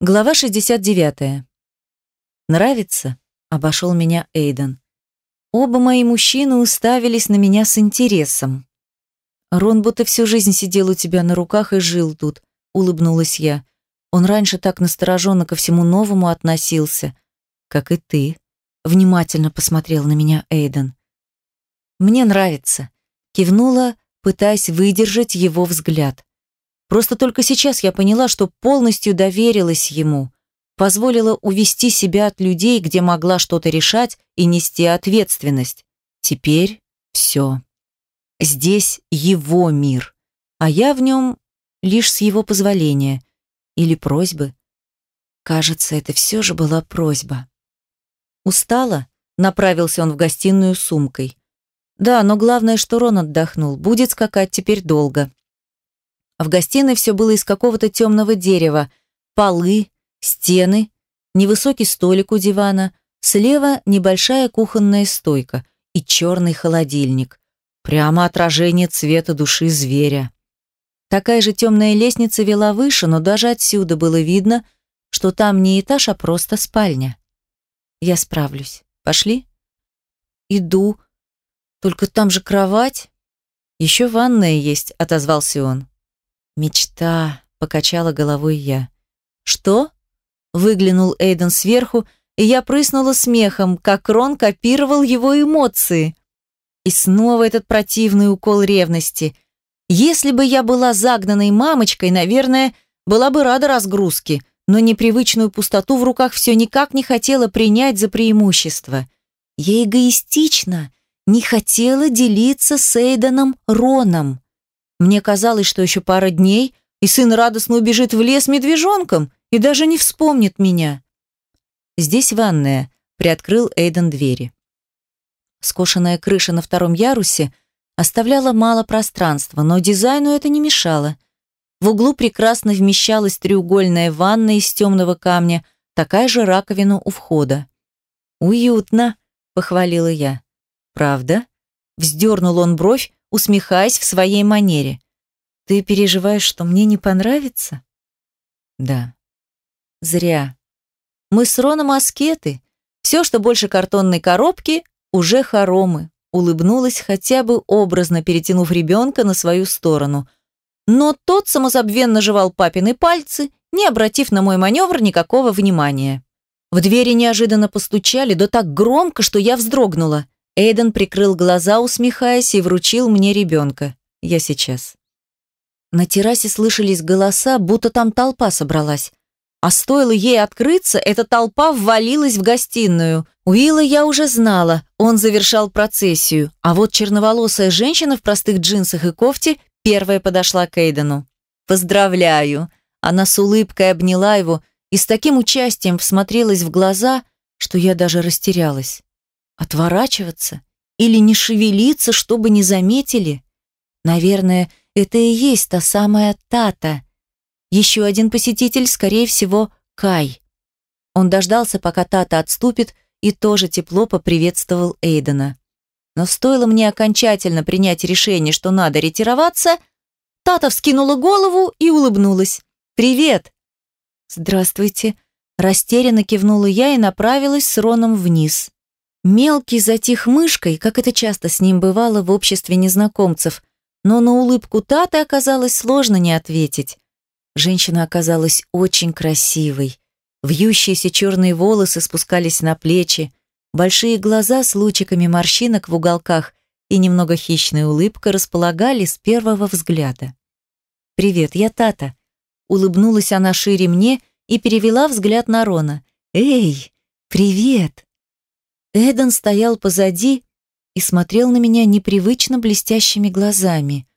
Глава 69. «Нравится?» – обошел меня Эйден. Оба мои мужчины уставились на меня с интересом. «Рон будто всю жизнь сидел у тебя на руках и жил тут», – улыбнулась я. Он раньше так настороженно ко всему новому относился, как и ты. Внимательно посмотрел на меня Эйден. «Мне нравится», – кивнула, пытаясь выдержать его взгляд. Просто только сейчас я поняла, что полностью доверилась ему, позволила увести себя от людей, где могла что-то решать и нести ответственность. Теперь все. Здесь его мир, а я в нем лишь с его позволения или просьбы. Кажется, это все же была просьба. Устала? Направился он в гостиную сумкой. Да, но главное, что Рон отдохнул. Будет скакать теперь долго. В гостиной все было из какого-то темного дерева. Полы, стены, невысокий столик у дивана, слева небольшая кухонная стойка и черный холодильник. Прямо отражение цвета души зверя. Такая же темная лестница вела выше, но даже отсюда было видно, что там не этаж, а просто спальня. Я справлюсь. Пошли? Иду. Только там же кровать. Еще ванная есть, отозвался он. «Мечта», — покачала головой я. «Что?» — выглянул Эйден сверху, и я прыснула смехом, как Рон копировал его эмоции. И снова этот противный укол ревности. Если бы я была загнанной мамочкой, наверное, была бы рада разгрузке, но непривычную пустоту в руках все никак не хотела принять за преимущество. Я эгоистично не хотела делиться с Эйденом Роном. Мне казалось, что еще пара дней, и сын радостно убежит в лес медвежонком и даже не вспомнит меня. Здесь ванная, приоткрыл Эйден двери. Скошенная крыша на втором ярусе оставляла мало пространства, но дизайну это не мешало. В углу прекрасно вмещалась треугольная ванна из темного камня, такая же раковина у входа. «Уютно», — похвалила я. «Правда?» — вздернул он бровь, усмехаясь в своей манере. «Ты переживаешь, что мне не понравится?» «Да». «Зря. Мы с Роном аскеты. Все, что больше картонной коробки, уже хоромы», улыбнулась, хотя бы образно перетянув ребенка на свою сторону. Но тот самозабвенно жевал папины пальцы, не обратив на мой маневр никакого внимания. В двери неожиданно постучали, да так громко, что я вздрогнула – Эйден прикрыл глаза, усмехаясь, и вручил мне ребенка. Я сейчас. На террасе слышались голоса, будто там толпа собралась. А стоило ей открыться, эта толпа ввалилась в гостиную. Уилла я уже знала, он завершал процессию, а вот черноволосая женщина в простых джинсах и кофте первая подошла к Эйдену. «Поздравляю!» Она с улыбкой обняла его и с таким участием всмотрелась в глаза, что я даже растерялась. Отворачиваться? Или не шевелиться, чтобы не заметили? Наверное, это и есть та самая Тата. Еще один посетитель, скорее всего, Кай. Он дождался, пока Тата отступит, и тоже тепло поприветствовал Эйдена. Но стоило мне окончательно принять решение, что надо ретироваться, Тата вскинула голову и улыбнулась. «Привет!» «Здравствуйте!» Растерянно кивнула я и направилась с Роном вниз. Мелкий затих мышкой, как это часто с ним бывало в обществе незнакомцев, но на улыбку Таты оказалось сложно не ответить. Женщина оказалась очень красивой. Вьющиеся черные волосы спускались на плечи, большие глаза с лучиками морщинок в уголках и немного хищная улыбка располагали с первого взгляда. «Привет, я Тата», — улыбнулась она шире мне и перевела взгляд на Рона. «Эй, привет!» Эден стоял позади и смотрел на меня непривычно блестящими глазами.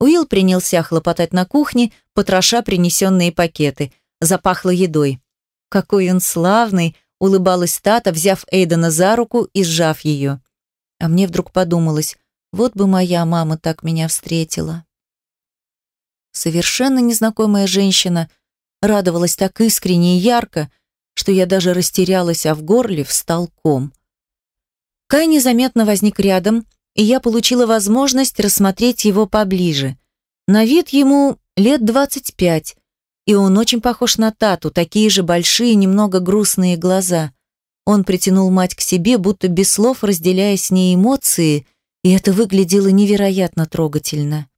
Уилл принялся хлопотать на кухне, потроша принесенные пакеты. Запахло едой. «Какой он славный!» — улыбалась Тата, взяв Эйдена за руку и сжав ее. А мне вдруг подумалось, вот бы моя мама так меня встретила. Совершенно незнакомая женщина радовалась так искренне и ярко, что я даже растерялась, а в горле встал ком — Кай незаметно возник рядом, и я получила возможность рассмотреть его поближе. На вид ему лет 25, И он очень похож на Тату, такие же большие, немного грустные глаза. Он притянул мать к себе, будто без слов разделяя с ней эмоции, и это выглядело невероятно трогательно.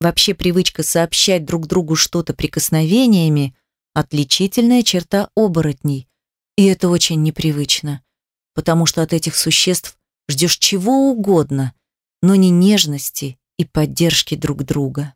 Вообще привычка сообщать друг другу что-то прикосновениями – отличительная черта оборотней. И это очень непривычно, потому что от этих существ ждешь чего угодно, но не нежности и поддержки друг друга.